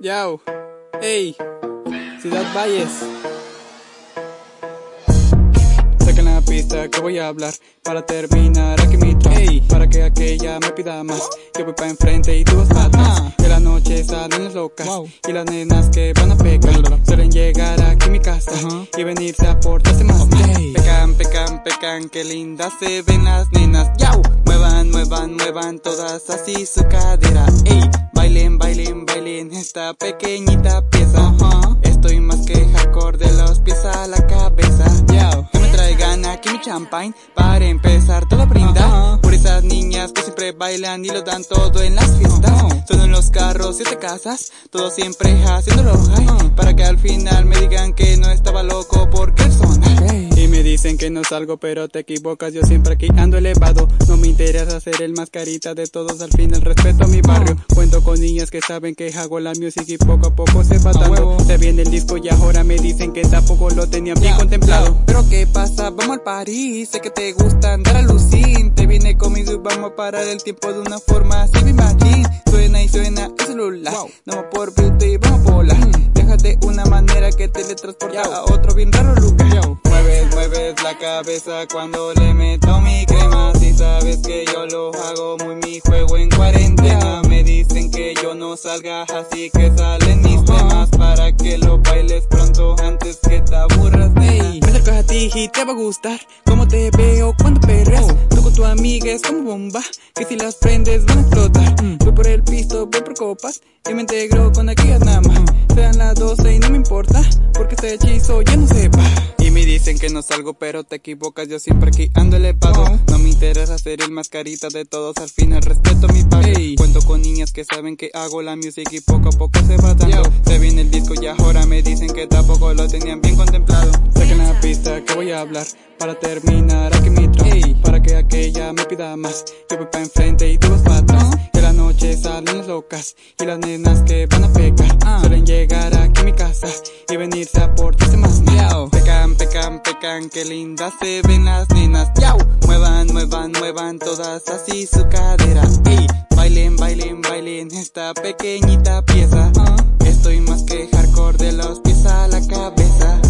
Yao, ey, Ciudad Valles. Saca la pista que voy a hablar para terminar aquí mi trap. Ey, para que aquella me pida más. Yo voy pa' enfrente y tú vas pa' atrás. Que la noche salen las locas y las nenas que van a pecar. Suelen llegar aquí a mi casa y venirse a portarse más. Pecan, pecan, pecan, qué lindas se ven las nenas. Yao, muevan, muevan, muevan todas así su cadera. Ey, esta pequeñita pieza. Estoy más que hardcore de los pies a la cabeza. Que me traigan aquí mi champagne para empezar toda brinda. Por esas niñas que siempre bailan y lo dan todo en las fiestas. Son en los carros, siete casas, todo siempre haciéndolo high. Para que al final me digan que no estaba dicen que no salgo, pero te equivocas. Yo siempre aquí ando elevado. No me interesa ser el mascarita de todos. Al final respeto a mi barrio. Cuento con niñas que saben que hago la music y poco a poco se va dando. Se viene el disco y ahora me dicen que tampoco lo tenían bien contemplado. Pero qué pasa, vamos al París. Sé que te gusta andar a lucir. Te viene conmigo y vamos a parar el tiempo de una forma así, me imagino. Suena y suena el celular. No por beauty, vamos a volar. Que teletransporta a otro bien raro lugar. Mueves, mueves la cabeza cuando le meto mi crema. Si sabes que yo lo hago muy mi juego en cuarentena. Me dicen que yo no salga, así que salen mis temas para que lo bailes pronto antes que te aburras. Ey, me acerco a ti y te va a gustar cómo te veo cuando perreas. Tú con tu amiga es como bomba, que si las prendes van a explotar. Voy por el pisto, voy por copas y me integro con aquellas namas. Sean las 12 y no me importa, porque este hechizo ya no sepa. Y me dicen que no salgo, pero te equivocas, yo siempre aquí ando elevado. No me interesa ser el mascarita de todos, al final respeto mi padre. Cuento con niñas que saben que hago la music y poco a poco se va dando. Se viene el disco y ahora me dicen que tampoco lo tenían bien contemplado. Saquen la pista que voy a hablar para terminar aquí mi trap. Para que aquella me pida más. Yo voy pa' enfrente y tú vas atrás. Que la noche salen las locas y las nenas que van a pecar. Suelen llegar aquí a mi casa y venirse a portarse más mal. Pecan, pecan, pecan, qué lindas se ven las nenas. Muevan, muevan, muevan todas así su cadera. Ey, bailen, bailen, bailen esta pequeñita pieza. Estoy más que hardcore de los pies a la cabeza.